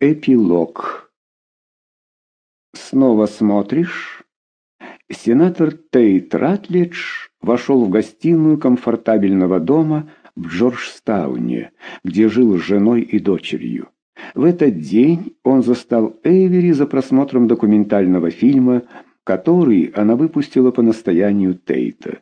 Эпилог. Снова смотришь? Сенатор Тейт Ратлидж вошел в гостиную комфортабельного дома в Джорджтауне, где жил с женой и дочерью. В этот день он застал Эйвери за просмотром документального фильма, который она выпустила по настоянию Тейта.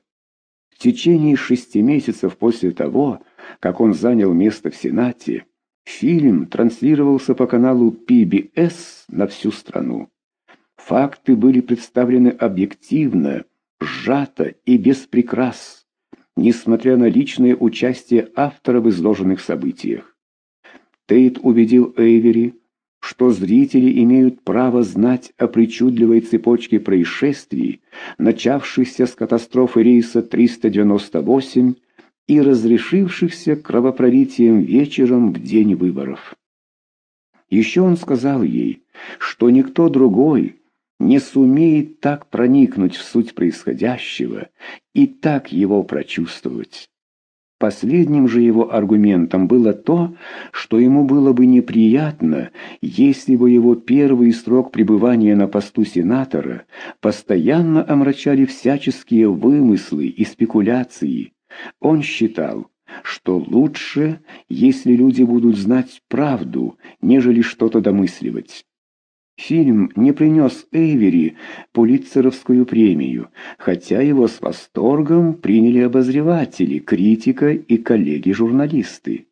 В течение шести месяцев после того, как он занял место в Сенате, Фильм транслировался по каналу PBS на всю страну. Факты были представлены объективно, сжато и без прикрас, несмотря на личное участие автора в изложенных событиях. Тейт убедил Эйвери, что зрители имеют право знать о причудливой цепочке происшествий, начавшихся с катастрофы рейса 398 и разрешившихся кровопролитием вечером в день выборов. Еще он сказал ей, что никто другой не сумеет так проникнуть в суть происходящего и так его прочувствовать. Последним же его аргументом было то, что ему было бы неприятно, если бы его первый срок пребывания на посту сенатора постоянно омрачали всяческие вымыслы и спекуляции, он считал, что лучше, если люди будут знать правду, нежели что-то домысливать. Фильм не принес Эйвери Пулитцеровскую премию, хотя его с восторгом приняли обозреватели, критика и коллеги-журналисты.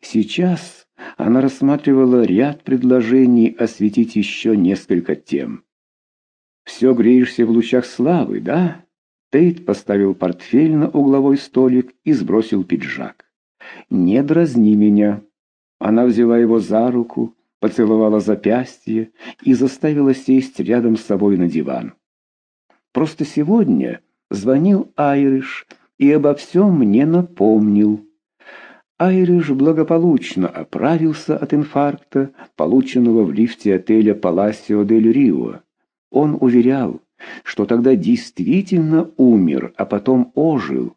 Сейчас она рассматривала ряд предложений осветить еще несколько тем. «Все греешься в лучах славы, да?» Тейт поставил портфель на угловой столик и сбросил пиджак. «Не дразни меня». Она взяла его за руку, поцеловала запястье и заставила сесть рядом с собой на диван. «Просто сегодня звонил Айриш и обо всем мне напомнил». Айриш благополучно оправился от инфаркта, полученного в лифте отеля Паласио дель Рио. Он уверял, что тогда действительно умер, а потом ожил.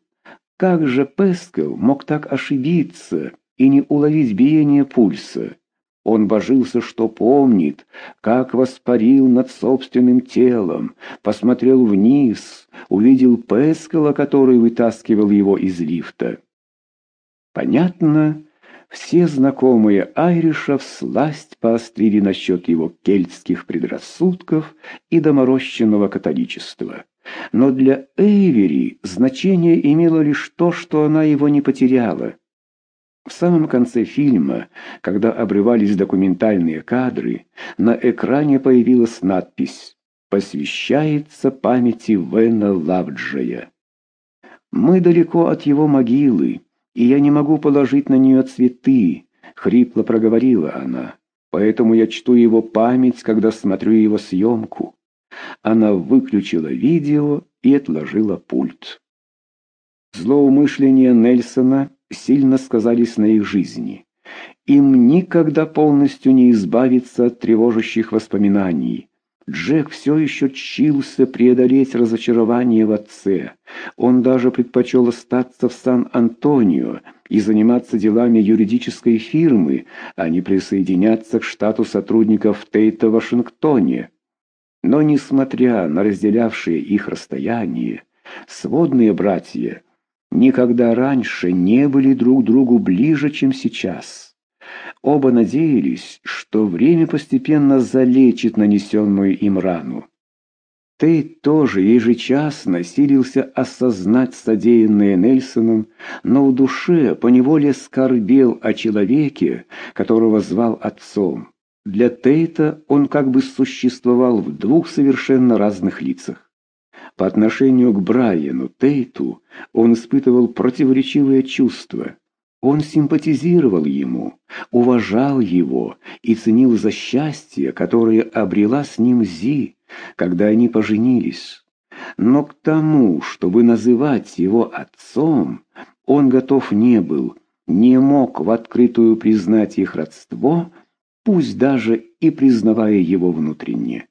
Как же Пескел мог так ошибиться и не уловить биение пульса? Он божился, что помнит, как воспарил над собственным телом, посмотрел вниз, увидел Пескала, который вытаскивал его из лифта. Понятно, все знакомые Айриша всласть поострили насчет его кельтских предрассудков и доморощенного католичества. Но для Эйвери значение имело лишь то, что она его не потеряла. В самом конце фильма, когда обрывались документальные кадры, на экране появилась надпись «Посвящается памяти Вена Лавджая». Мы далеко от его могилы, и я не могу положить на нее цветы», — хрипло проговорила она. «Поэтому я чту его память, когда смотрю его съемку». Она выключила видео и отложила пульт. Злоумышления Нельсона сильно сказались на их жизни. Им никогда полностью не избавиться от тревожащих воспоминаний. Джек все еще чился преодолеть разочарование в отце. Он даже предпочел остаться в Сан-Антонио и заниматься делами юридической фирмы, а не присоединяться к штату сотрудников Тейта в Вашингтоне. Но, несмотря на разделявшие их расстояние, сводные братья никогда раньше не были друг другу ближе, чем сейчас. Оба надеялись, что время постепенно залечит нанесенную им рану. Тейт тоже ежечасно силился осознать содеянное Нельсоном, но в душе поневоле скорбел о человеке, которого звал отцом. Для Тейта он как бы существовал в двух совершенно разных лицах. По отношению к Брайану Тейту он испытывал противоречивые чувства. Он симпатизировал ему, уважал его и ценил за счастье, которое обрела с ним Зи, когда они поженились. Но к тому, чтобы называть его отцом, он готов не был, не мог в открытую признать их родство, пусть даже и признавая его внутренне.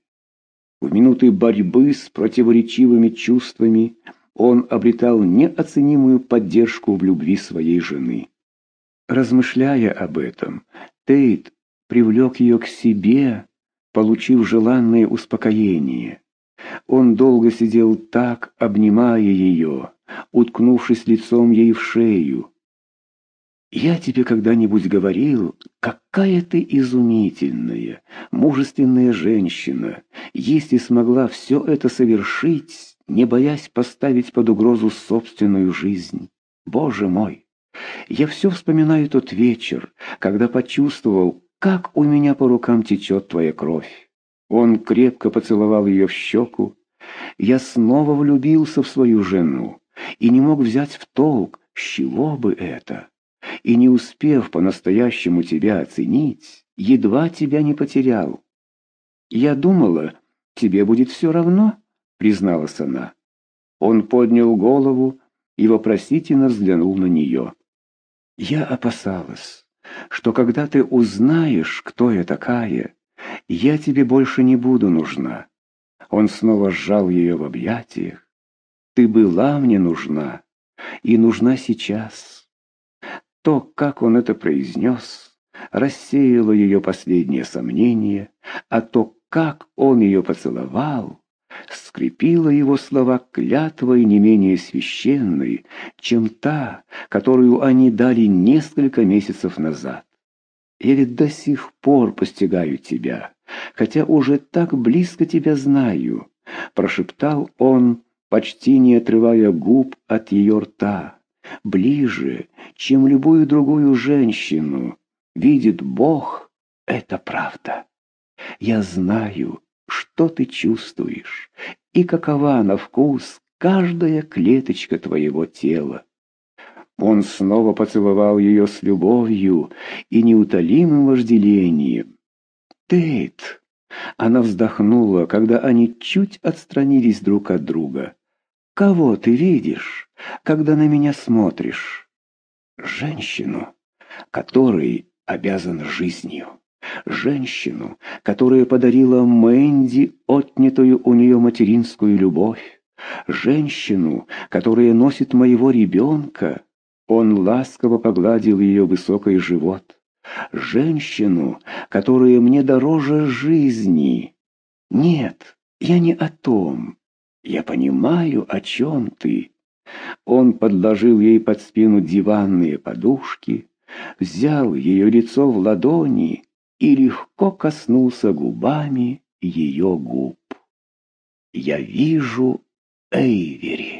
В минуты борьбы с противоречивыми чувствами он обретал неоценимую поддержку в любви своей жены. Размышляя об этом, Тейт привлек ее к себе, получив желанное успокоение. Он долго сидел так, обнимая ее, уткнувшись лицом ей в шею. «Я тебе когда-нибудь говорил, какая ты изумительная, мужественная женщина, если смогла все это совершить, не боясь поставить под угрозу собственную жизнь. Боже мой! Я все вспоминаю тот вечер, когда почувствовал, как у меня по рукам течет твоя кровь. Он крепко поцеловал ее в щеку. Я снова влюбился в свою жену и не мог взять в толк, с чего бы это. И не успев по-настоящему тебя оценить, едва тебя не потерял. Я думала, тебе будет все равно, призналась она. Он поднял голову и вопросительно взглянул на нее. Я опасалась, что когда ты узнаешь, кто я такая, я тебе больше не буду нужна. Он снова сжал ее в объятиях. Ты была мне нужна и нужна сейчас. То, как он это произнес, рассеяло ее последние сомнения, а то, как он ее поцеловал, скрепило его слова клятвой не менее священной, чем та, которую они дали несколько месяцев назад. Я ведь до сих пор постигаю тебя, хотя уже так близко тебя знаю, прошептал он, почти не отрывая губ от ее рта. Ближе, чем любую другую женщину, видит Бог, это правда. Я знаю, что ты чувствуешь и какова на вкус каждая клеточка твоего тела. Он снова поцеловал ее с любовью и неутолимым вожделением. «Тейт!» Она вздохнула, когда они чуть отстранились друг от друга. «Кого ты видишь, когда на меня смотришь?» «Женщину, которой обязан жизнью. Женщину, которая подарила Мэнди отнятую у нее материнскую любовь. Женщину, которая носит моего ребенка, он ласково погладил ее высокий живот. «Женщину, которая мне дороже жизни». «Нет, я не о том. Я понимаю, о чем ты». Он подложил ей под спину диванные подушки, взял ее лицо в ладони и легко коснулся губами ее губ. «Я вижу Эйвери».